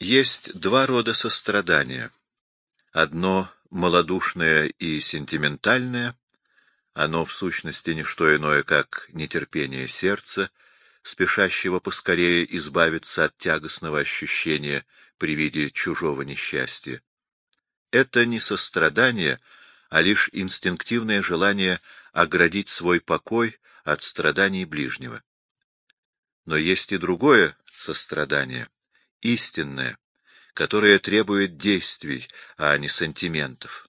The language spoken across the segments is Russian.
Есть два рода сострадания. Одно — малодушное и сентиментальное, оно в сущности не что иное, как нетерпение сердца, спешащего поскорее избавиться от тягостного ощущения при виде чужого несчастья. Это не сострадание, а лишь инстинктивное желание оградить свой покой от страданий ближнего. Но есть и другое сострадание, истинное, которое требует действий, а не сантиментов.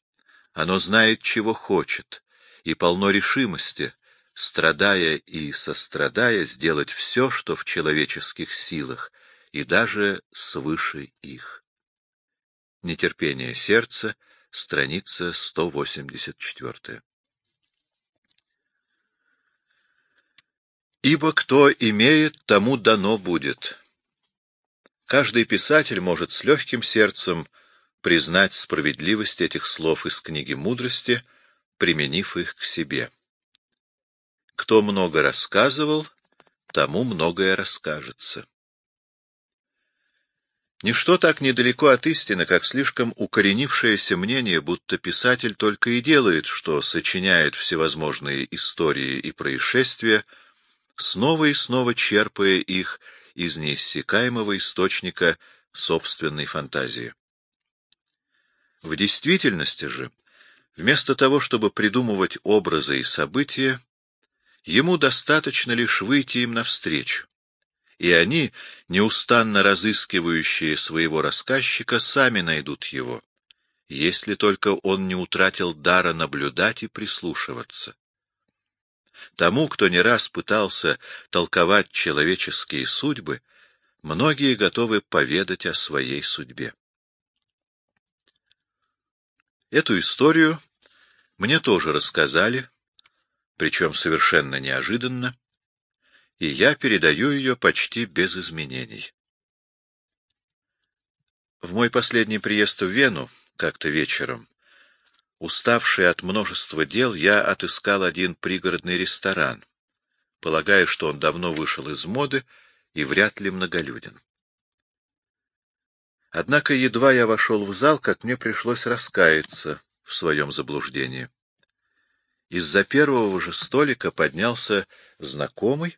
Оно знает, чего хочет, и полно решимости, страдая и сострадая, сделать все, что в человеческих силах, и даже свыше их. Нетерпение сердца, страница 184. Ибо кто имеет, тому дано будет. Каждый писатель может с легким сердцем признать справедливость этих слов из книги мудрости, применив их к себе. Кто много рассказывал, тому многое расскажется. Ничто так недалеко от истины, как слишком укоренившееся мнение, будто писатель только и делает, что сочиняет всевозможные истории и происшествия, снова и снова черпая их из неиссякаемого источника собственной фантазии. В действительности же, вместо того, чтобы придумывать образы и события, ему достаточно лишь выйти им навстречу, и они, неустанно разыскивающие своего рассказчика, сами найдут его, если только он не утратил дара наблюдать и прислушиваться. Тому, кто не раз пытался толковать человеческие судьбы, многие готовы поведать о своей судьбе. Эту историю мне тоже рассказали, причем совершенно неожиданно, и я передаю ее почти без изменений. В мой последний приезд в Вену, как-то вечером, Уставший от множества дел, я отыскал один пригородный ресторан, полагая, что он давно вышел из моды и вряд ли многолюден. Однако едва я вошел в зал, как мне пришлось раскаяться в своем заблуждении. Из-за первого же столика поднялся знакомый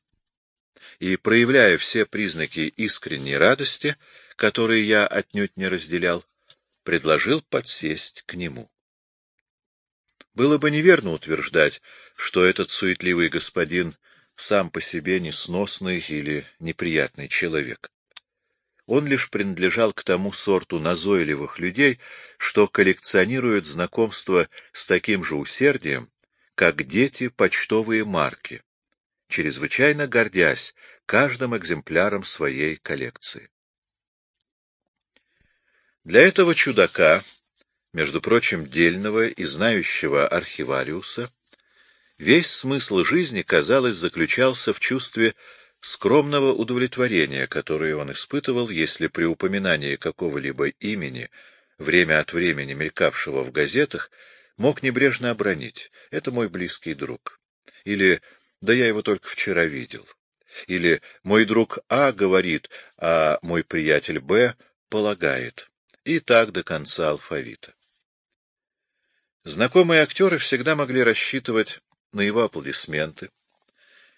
и, проявляя все признаки искренней радости, которые я отнюдь не разделял, предложил подсесть к нему. Было бы неверно утверждать, что этот суетливый господин сам по себе несносный или неприятный человек. Он лишь принадлежал к тому сорту назойливых людей, что коллекционируют знакомства с таким же усердием, как дети почтовые марки, чрезвычайно гордясь каждым экземпляром своей коллекции. Для этого чудака между прочим, дельного и знающего архивариуса, весь смысл жизни, казалось, заключался в чувстве скромного удовлетворения, которое он испытывал, если при упоминании какого-либо имени, время от времени мелькавшего в газетах, мог небрежно обронить «это мой близкий друг» или «да я его только вчера видел» или «мой друг А говорит, а мой приятель Б полагает» и так до конца алфавита. Знакомые актеры всегда могли рассчитывать на его аплодисменты.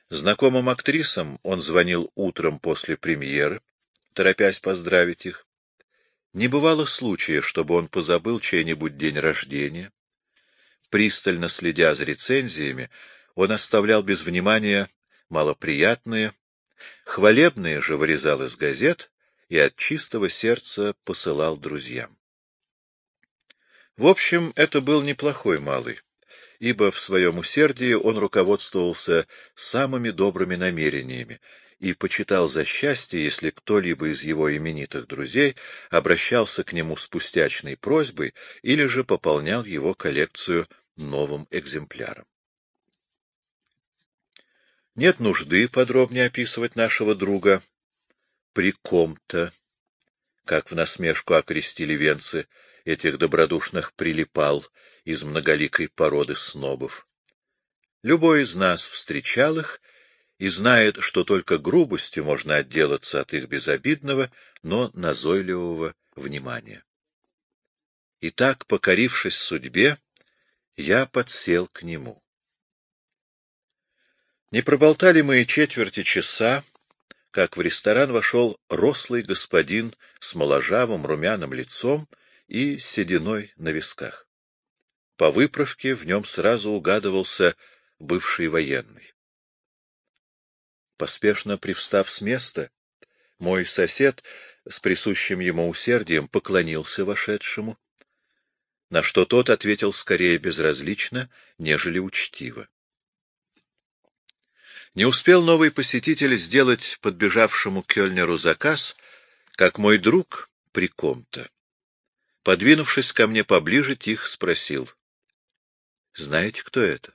Знакомым актрисам он звонил утром после премьеры, торопясь поздравить их. Не бывало случая, чтобы он позабыл чей-нибудь день рождения. Пристально следя за рецензиями, он оставлял без внимания малоприятные, хвалебные же вырезал из газет и от чистого сердца посылал друзьям. В общем, это был неплохой малый, ибо в своем усердии он руководствовался самыми добрыми намерениями и почитал за счастье, если кто-либо из его именитых друзей обращался к нему с пустячной просьбой или же пополнял его коллекцию новым экземпляром. Нет нужды подробнее описывать нашего друга при ком-то, как в насмешку окрестили венцы, этих добродушных прилипал из многоликой породы снобов. Любой из нас встречал их и знает, что только грубостью можно отделаться от их безобидного, но назойливого внимания. И так, покорившись судьбе, я подсел к нему. Не проболтали мы четверти часа, как в ресторан вошел рослый господин с моложавым румяным лицом и сединой на висках. По выправке в нем сразу угадывался бывший военный. Поспешно привстав с места, мой сосед с присущим ему усердием поклонился вошедшему, на что тот ответил скорее безразлично, нежели учтиво. Не успел новый посетитель сделать подбежавшему кельнеру заказ, как мой друг при ком-то, подвинувшись ко мне поближе, тихо спросил. — Знаете, кто это?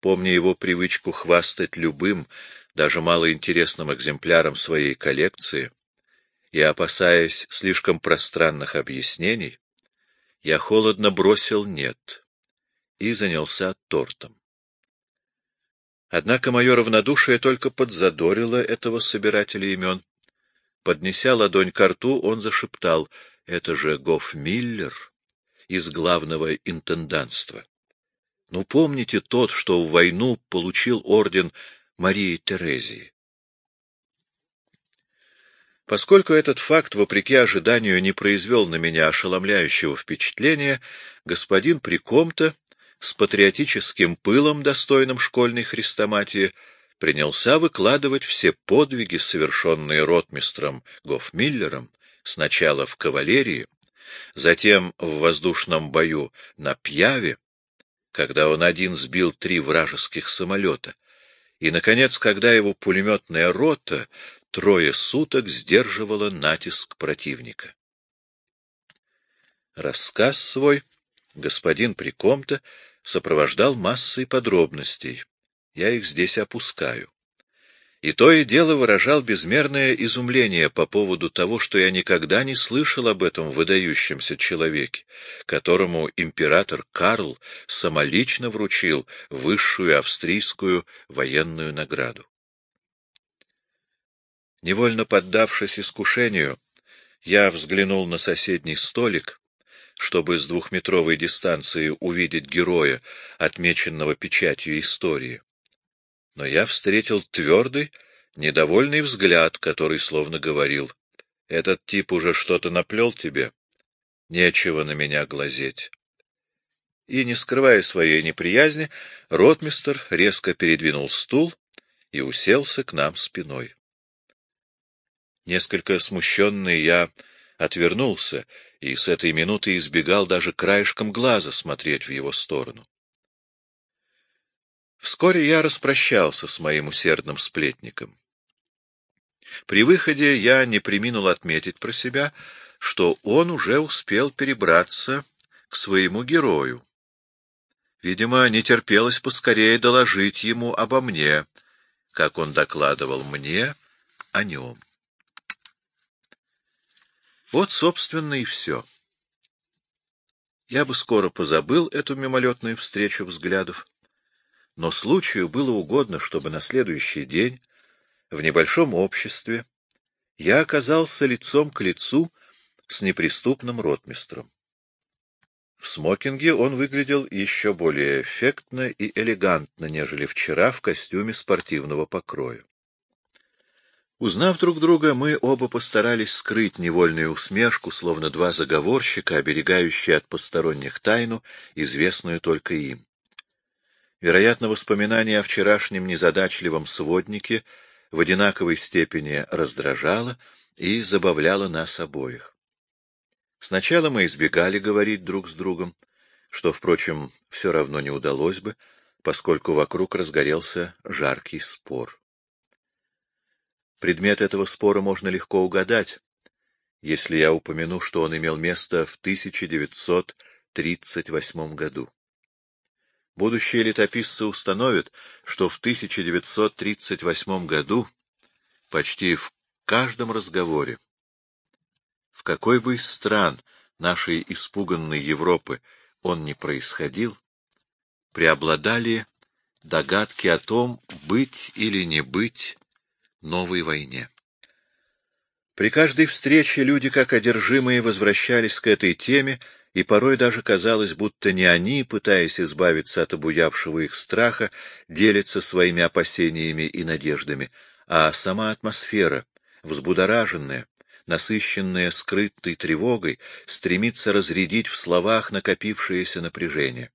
Помня его привычку хвастать любым, даже малоинтересным экземпляром своей коллекции, и опасаясь слишком пространных объяснений, я холодно бросил «нет» и занялся тортом. Однако мое равнодушие только подзадорило этого собирателя имен. Поднеся ладонь к рту, он зашептал, — это же Гофмиллер из главного интенданства. Ну, помните тот, что в войну получил орден Марии Терезии? Поскольку этот факт, вопреки ожиданию, не произвел на меня ошеломляющего впечатления, господин Прикомта с патриотическим пылом, достойным школьной хрестоматии, принялся выкладывать все подвиги, совершенные ротмистром Гофмиллером, сначала в кавалерии, затем в воздушном бою на Пьяве, когда он один сбил три вражеских самолета, и, наконец, когда его пулеметная рота трое суток сдерживала натиск противника. Рассказ свой господин Прикомта сопровождал массой подробностей. Я их здесь опускаю. И то и дело выражал безмерное изумление по поводу того, что я никогда не слышал об этом выдающемся человеке, которому император Карл самолично вручил высшую австрийскую военную награду. Невольно поддавшись искушению, я взглянул на соседний столик чтобы с двухметровой дистанции увидеть героя, отмеченного печатью истории. Но я встретил твердый, недовольный взгляд, который словно говорил, «Этот тип уже что-то наплел тебе, нечего на меня глазеть». И, не скрывая своей неприязни, ротмистер резко передвинул стул и уселся к нам спиной. Несколько смущенный я отвернулся и с этой минуты избегал даже краешком глаза смотреть в его сторону. Вскоре я распрощался с моим усердным сплетником. При выходе я не приминул отметить про себя, что он уже успел перебраться к своему герою. Видимо, не терпелось поскорее доложить ему обо мне, как он докладывал мне о нем. Вот, собственно, и все. Я бы скоро позабыл эту мимолетную встречу взглядов, но случаю было угодно, чтобы на следующий день в небольшом обществе я оказался лицом к лицу с неприступным ротмистром. В смокинге он выглядел еще более эффектно и элегантно, нежели вчера в костюме спортивного покроя. Узнав друг друга, мы оба постарались скрыть невольную усмешку, словно два заговорщика, оберегающие от посторонних тайну, известную только им. Вероятно, воспоминание о вчерашнем незадачливом своднике в одинаковой степени раздражало и забавляло нас обоих. Сначала мы избегали говорить друг с другом, что, впрочем, все равно не удалось бы, поскольку вокруг разгорелся жаркий спор. Предмет этого спора можно легко угадать, если я упомяну, что он имел место в 1938 году. Будущие летописцы установят, что в 1938 году почти в каждом разговоре, в какой бы из стран нашей испуганной Европы он не происходил, преобладали догадки о том, быть или не быть новой войне. При каждой встрече люди, как одержимые, возвращались к этой теме, и порой даже казалось, будто не они, пытаясь избавиться от обуявшего их страха, делятся своими опасениями и надеждами, а сама атмосфера, взбудораженная, насыщенная скрытой тревогой, стремится разрядить в словах накопившееся напряжение.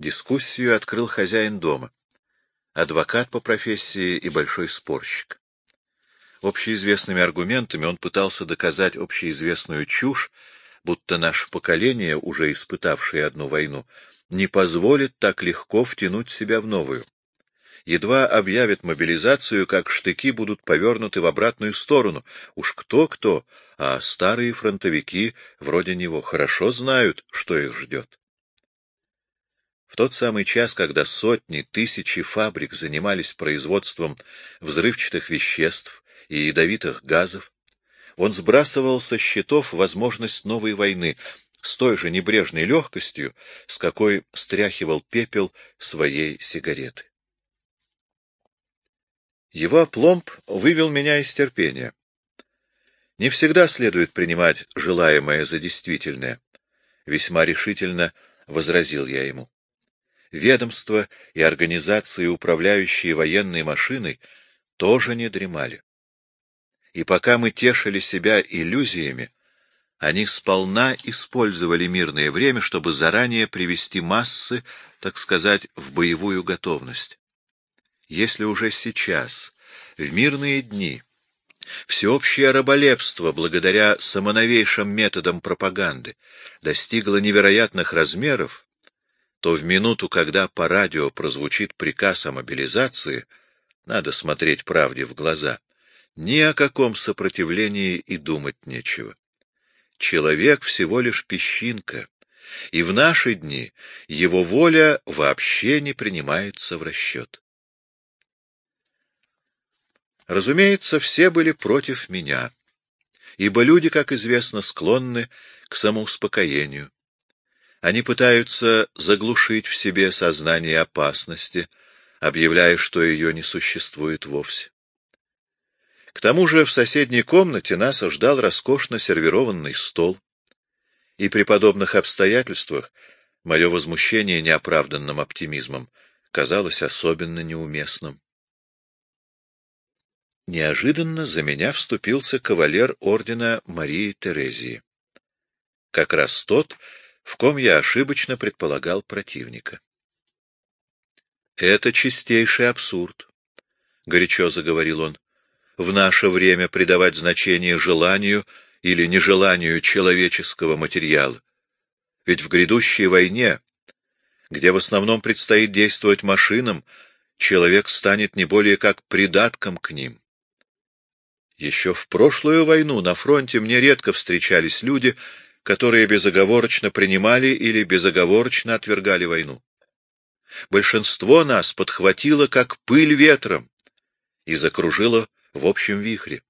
Дискуссию открыл хозяин дома, адвокат по профессии и большой спорщик. Общеизвестными аргументами он пытался доказать общеизвестную чушь, будто наше поколение, уже испытавшее одну войну, не позволит так легко втянуть себя в новую. Едва объявят мобилизацию, как штыки будут повернуты в обратную сторону. Уж кто-кто, а старые фронтовики вроде него хорошо знают, что их ждет. В тот самый час, когда сотни, тысячи фабрик занимались производством взрывчатых веществ и ядовитых газов, он сбрасывал со счетов возможность новой войны с той же небрежной легкостью, с какой стряхивал пепел своей сигареты. Его опломб вывел меня из терпения. Не всегда следует принимать желаемое за действительное. Весьма решительно возразил я ему. Ведомства и организации, управляющие военной машиной, тоже не дремали. И пока мы тешили себя иллюзиями, они сполна использовали мирное время, чтобы заранее привести массы, так сказать, в боевую готовность. Если уже сейчас, в мирные дни, всеобщее раболепство, благодаря самоновейшим методам пропаганды, достигло невероятных размеров, то в минуту, когда по радио прозвучит приказ о мобилизации, надо смотреть правде в глаза, ни о каком сопротивлении и думать нечего. Человек всего лишь песчинка, и в наши дни его воля вообще не принимается в расчет. Разумеется, все были против меня, ибо люди, как известно, склонны к самоуспокоению. Они пытаются заглушить в себе сознание опасности, объявляя, что ее не существует вовсе. К тому же в соседней комнате нас ждал роскошно сервированный стол, и при подобных обстоятельствах мое возмущение неоправданным оптимизмом казалось особенно неуместным. Неожиданно за меня вступился кавалер ордена Марии Терезии. Как раз тот, в ком я ошибочно предполагал противника. «Это чистейший абсурд», — горячо заговорил он в наше время придавать значение желанию или нежеланию человеческого материала. Ведь в грядущей войне, где в основном предстоит действовать машинам, человек станет не более как придатком к ним. Еще в прошлую войну на фронте мне редко встречались люди, которые безоговорочно принимали или безоговорочно отвергали войну. Большинство нас подхватило, как пыль ветром, и закружило в общем вихре.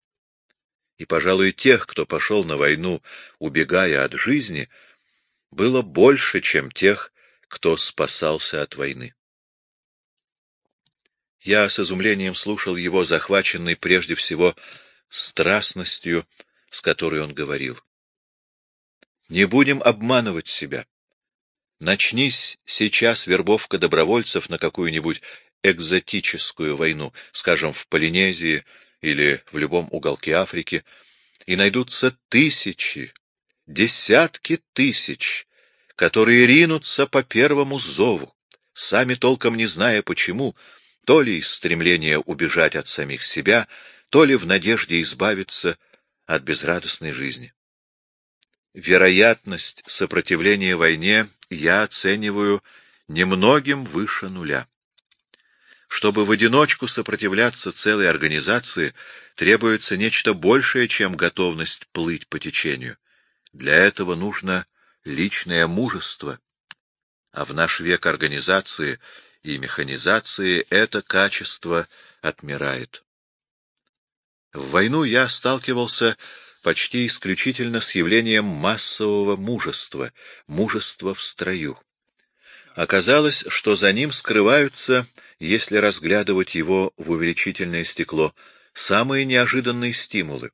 И, пожалуй, тех, кто пошел на войну, убегая от жизни, было больше, чем тех, кто спасался от войны. Я с изумлением слушал его, захваченный прежде всего страстностью, с которой он говорил. Не будем обманывать себя. Начнись сейчас вербовка добровольцев на какую-нибудь экзотическую войну, скажем, в Полинезии или в любом уголке Африки, и найдутся тысячи, десятки тысяч, которые ринутся по первому зову, сами толком не зная почему, то ли из стремления убежать от самих себя, то ли в надежде избавиться от безрадостной жизни. Вероятность сопротивления войне я оцениваю немногим выше нуля. Чтобы в одиночку сопротивляться целой организации, требуется нечто большее, чем готовность плыть по течению. Для этого нужно личное мужество. А в наш век организации и механизации это качество отмирает. В войну я сталкивался почти исключительно с явлением массового мужества, мужества в строю. Оказалось, что за ним скрываются, если разглядывать его в увеличительное стекло, самые неожиданные стимулы.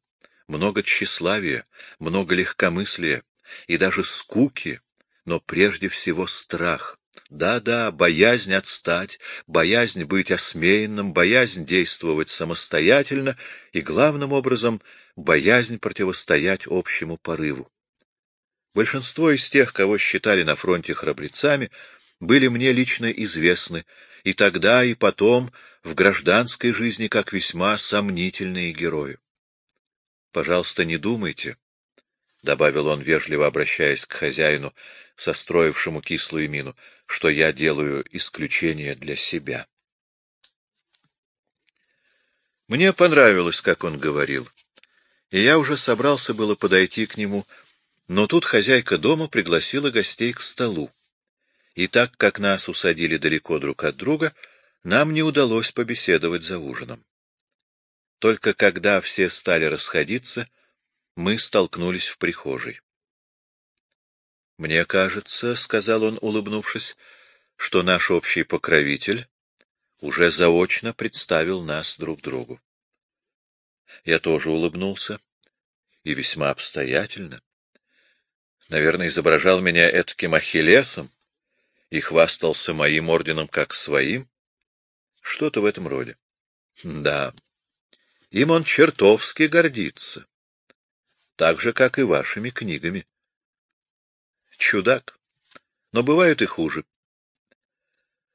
Много тщеславия, много легкомыслия и даже скуки, но прежде всего страх. Да-да, боязнь отстать, боязнь быть осмеянным, боязнь действовать самостоятельно и, главным образом, боязнь противостоять общему порыву. Большинство из тех, кого считали на фронте храбрецами, были мне лично известны, и тогда, и потом, в гражданской жизни, как весьма сомнительные герои. Пожалуйста, не думайте, — добавил он, вежливо обращаясь к хозяину, состроившему кислую мину, — что я делаю исключение для себя. Мне понравилось, как он говорил, и я уже собрался было подойти к нему, но тут хозяйка дома пригласила гостей к столу. И так как нас усадили далеко друг от друга, нам не удалось побеседовать за ужином. Только когда все стали расходиться, мы столкнулись в прихожей. «Мне кажется, — сказал он, улыбнувшись, — что наш общий покровитель уже заочно представил нас друг другу. Я тоже улыбнулся, и весьма обстоятельно. Наверное, изображал меня этаким ахиллесом и хвастался моим орденом как своим. Что-то в этом роде. Да, им он чертовски гордится, так же, как и вашими книгами. Чудак, но бывают и хуже.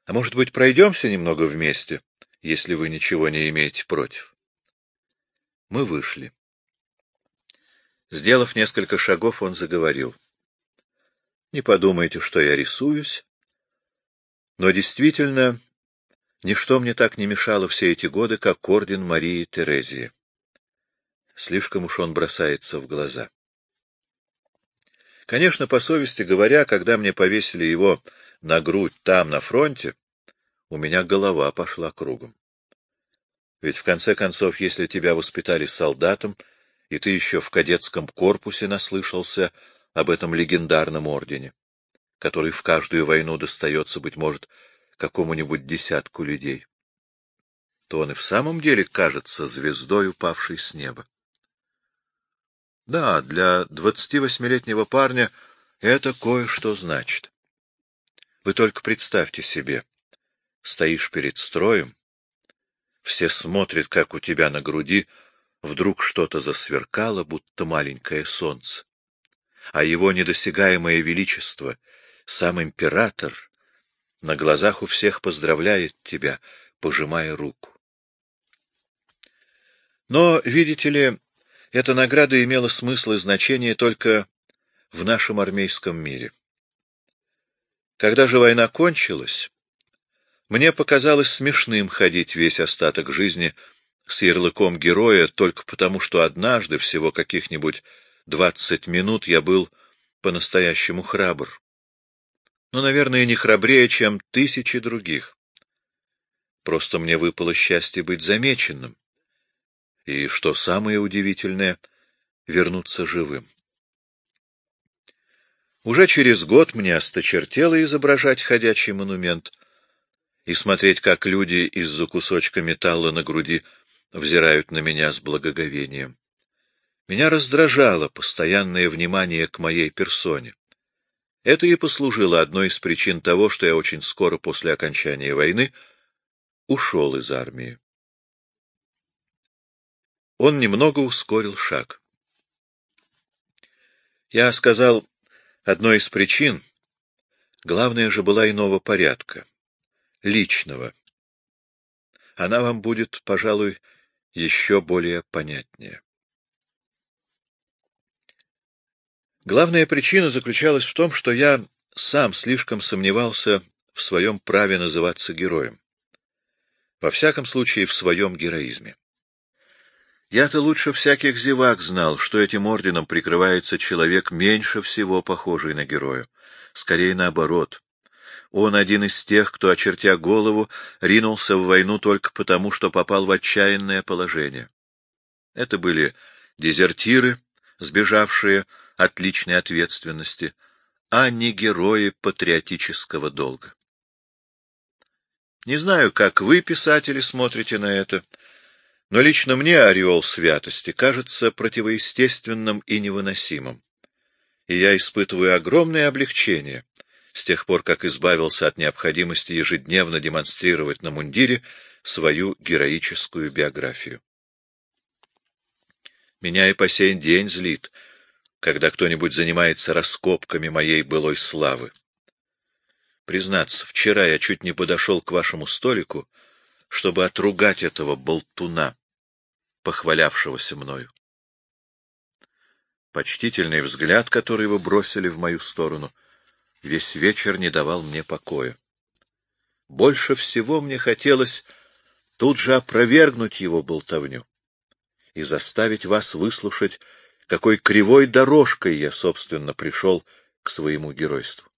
А может быть, пройдемся немного вместе, если вы ничего не имеете против? Мы вышли. Сделав несколько шагов, он заговорил. Не подумайте, что я рисуюсь, но действительно Ничто мне так не мешало все эти годы, как орден Марии Терезии. Слишком уж он бросается в глаза. Конечно, по совести говоря, когда мне повесили его на грудь там, на фронте, у меня голова пошла кругом. Ведь в конце концов, если тебя воспитали солдатом, и ты еще в кадетском корпусе наслышался об этом легендарном ордене, который в каждую войну достается, быть может, какому-нибудь десятку людей, то он и в самом деле кажется звездой, упавшей с неба. Да, для двадцати восьмилетнего парня это кое-что значит. Вы только представьте себе, стоишь перед строем, все смотрят, как у тебя на груди вдруг что-то засверкало, будто маленькое солнце, а его недосягаемое величество, сам император — на глазах у всех поздравляет тебя, пожимая руку. Но, видите ли, эта награда имела смысл и значение только в нашем армейском мире. Когда же война кончилась, мне показалось смешным ходить весь остаток жизни с ярлыком героя только потому, что однажды, всего каких-нибудь двадцать минут, я был по-настоящему храбр но, наверное, не храбрее, чем тысячи других. Просто мне выпало счастье быть замеченным. И, что самое удивительное, вернуться живым. Уже через год мне осточертело изображать ходячий монумент и смотреть, как люди из-за кусочка металла на груди взирают на меня с благоговением. Меня раздражало постоянное внимание к моей персоне. Это и послужило одной из причин того, что я очень скоро после окончания войны ушел из армии. Он немного ускорил шаг. Я сказал, одной из причин, главное же была иного порядка, личного. Она вам будет, пожалуй, еще более понятнее. Главная причина заключалась в том, что я сам слишком сомневался в своем праве называться героем. Во всяком случае, в своем героизме. Я-то лучше всяких зевак знал, что этим орденом прикрывается человек, меньше всего похожий на героя. Скорее наоборот. Он один из тех, кто, очертя голову, ринулся в войну только потому, что попал в отчаянное положение. Это были дезертиры, сбежавшие от личной ответственности, а не герои патриотического долга. Не знаю, как вы, писатели, смотрите на это, но лично мне ореол святости кажется противоестественным и невыносимым. И я испытываю огромное облегчение с тех пор, как избавился от необходимости ежедневно демонстрировать на мундире свою героическую биографию. Меня и по сей день злит, когда кто-нибудь занимается раскопками моей былой славы. Признаться, вчера я чуть не подошел к вашему столику, чтобы отругать этого болтуна, похвалявшегося мною. Почтительный взгляд, который вы бросили в мою сторону, весь вечер не давал мне покоя. Больше всего мне хотелось тут же опровергнуть его болтовню и заставить вас выслушать, какой кривой дорожкой я, собственно, пришел к своему геройству.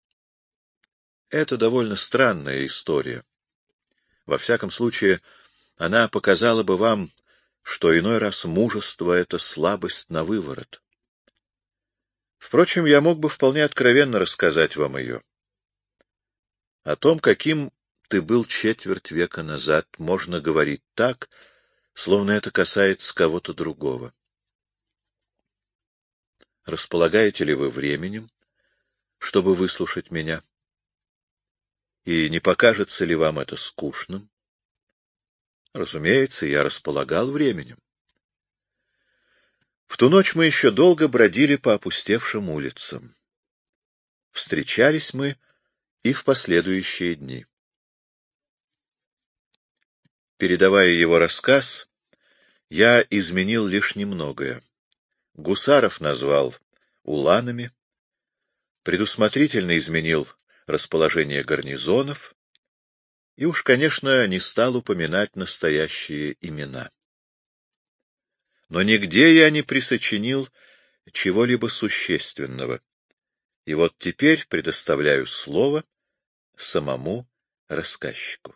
Это довольно странная история. Во всяком случае, она показала бы вам, что иной раз мужество — это слабость на выворот. Впрочем, я мог бы вполне откровенно рассказать вам ее. О том, каким ты был четверть века назад, можно говорить так, словно это касается кого-то другого. Располагаете ли вы временем, чтобы выслушать меня? И не покажется ли вам это скучным? Разумеется, я располагал временем. В ту ночь мы еще долго бродили по опустевшим улицам. Встречались мы и в последующие дни. Передавая его рассказ, я изменил лишь немногое. Гусаров назвал уланами, предусмотрительно изменил расположение гарнизонов и уж, конечно, не стал упоминать настоящие имена. Но нигде я не присочинил чего-либо существенного, и вот теперь предоставляю слово самому рассказчику.